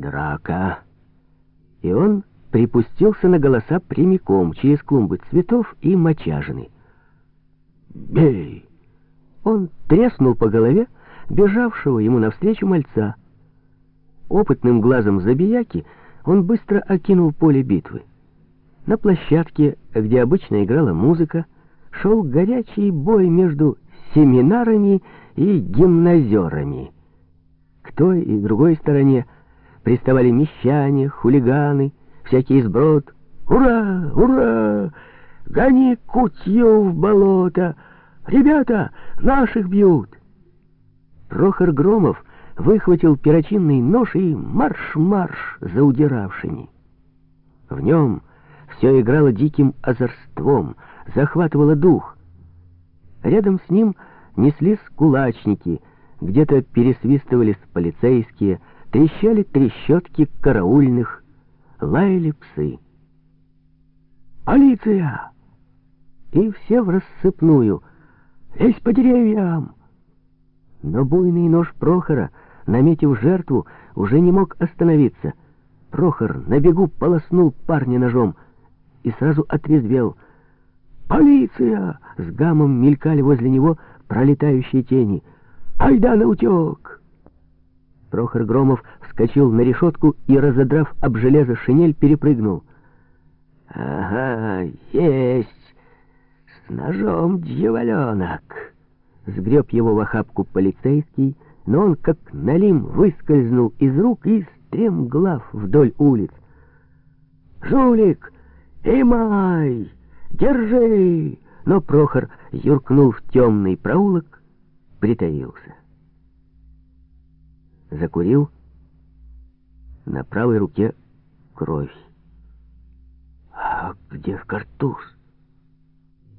Драка. И он припустился на голоса прямиком через клумбы цветов и мочажины. «Бей!» Он треснул по голове бежавшего ему навстречу мальца. Опытным глазом забияки он быстро окинул поле битвы. На площадке, где обычно играла музыка, шел горячий бой между семинарами и гимназерами. К той и другой стороне приставали мещане, хулиганы, всякий сброд. «Ура! Ура! Гони кутью в болото! Ребята, наших бьют!» Прохор Громов выхватил перочинный нож и марш-марш за удиравшими. В нем все играло диким озорством, захватывало дух. Рядом с ним неслись кулачники, где-то пересвистывались полицейские, трещали трещотки караульных, лаяли псы. «Полиция!» И все в рассыпную. «Лезь по деревьям!» Но буйный нож Прохора, наметив жертву, уже не мог остановиться. Прохор на бегу полоснул парня ножом и сразу отрезвел. «Полиция!» — с гамом мелькали возле него пролетающие тени. «Айда на утек!» Прохор Громов вскочил на решетку и, разодрав об железо шинель, перепрыгнул. «Ага, есть! С ножом дьяволенок!» Сгреб его в охапку полицейский, но он, как налим, выскользнул из рук и стремглав вдоль улиц. «Жулик! Имай! Держи!» Но Прохор юркнул в темный проулок, притаился. Закурил. На правой руке кровь. А где картуз?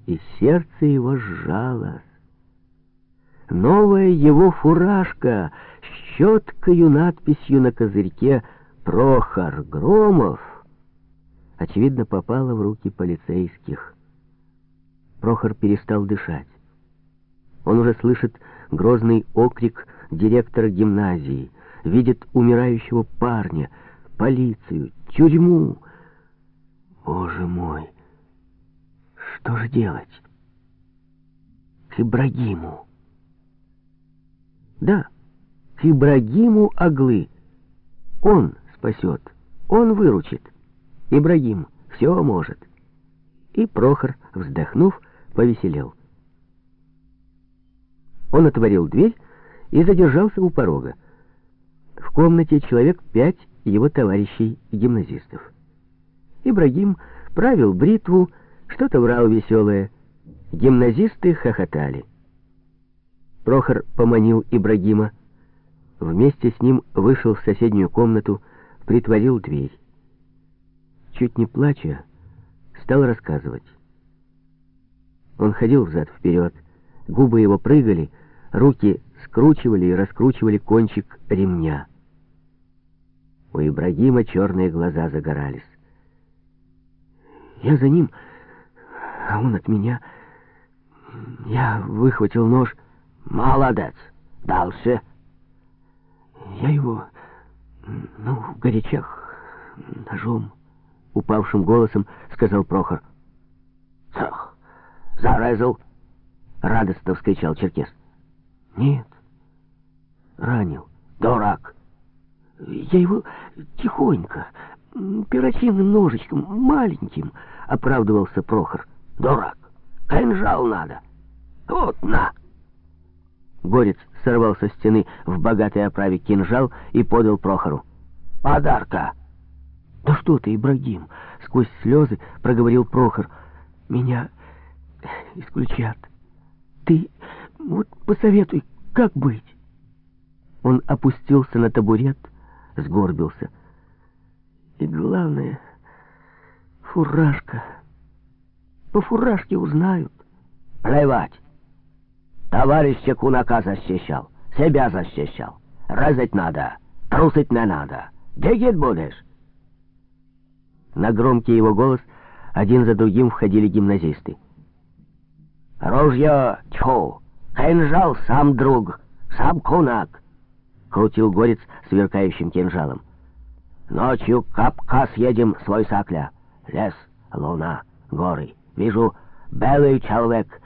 И сердце его сжалось. Новая его фуражка с четкою надписью на козырьке «Прохор Громов» очевидно попала в руки полицейских. Прохор перестал дышать. Он уже слышит грозный окрик директора гимназии, видит умирающего парня, полицию, тюрьму. Боже мой, что же делать? К Ибрагиму. Да, к Ибрагиму Аглы. Он спасет, он выручит. Ибрагим все может. И Прохор, вздохнув, повеселел. Он отворил дверь и задержался у порога. В комнате человек пять его товарищей-гимназистов. Ибрагим правил бритву, что-то врал веселое. Гимназисты хохотали. Прохор поманил Ибрагима. Вместе с ним вышел в соседнюю комнату, притворил дверь. Чуть не плача, стал рассказывать. Он ходил взад-вперед, губы его прыгали, руки скручивали и раскручивали кончик ремня. У Ибрагима черные глаза загорались. Я за ним, а он от меня. Я выхватил нож — Молодец. Дальше. Я его, ну, в горячах ножом, упавшим голосом сказал Прохор. Цах, зарезал? Радостно вскричал Черкес. Нет, ранил. Дурак. Я его тихонько, перочинным ножичком, маленьким, оправдывался Прохор. Дурак. Кинжал надо. Вот на. Горец сорвал со стены в богатой оправе кинжал и подал Прохору. «Подарка!» «Да что ты, Ибрагим!» — сквозь слезы проговорил Прохор. «Меня исключат. Ты вот посоветуй, как быть?» Он опустился на табурет, сгорбился. «И главное, фуражка. По фуражке узнают». «Плевать!» Товарища кунака защищал, себя защищал. Резать надо, трусить не надо. Дегит будешь? На громкий его голос один за другим входили гимназисты. «Ружье, тьфу! Кинжал сам друг, сам кунак!» Крутил горец сверкающим кинжалом. Ночью Капкас едем свой сакля. Лес, луна, горы. Вижу, белый человек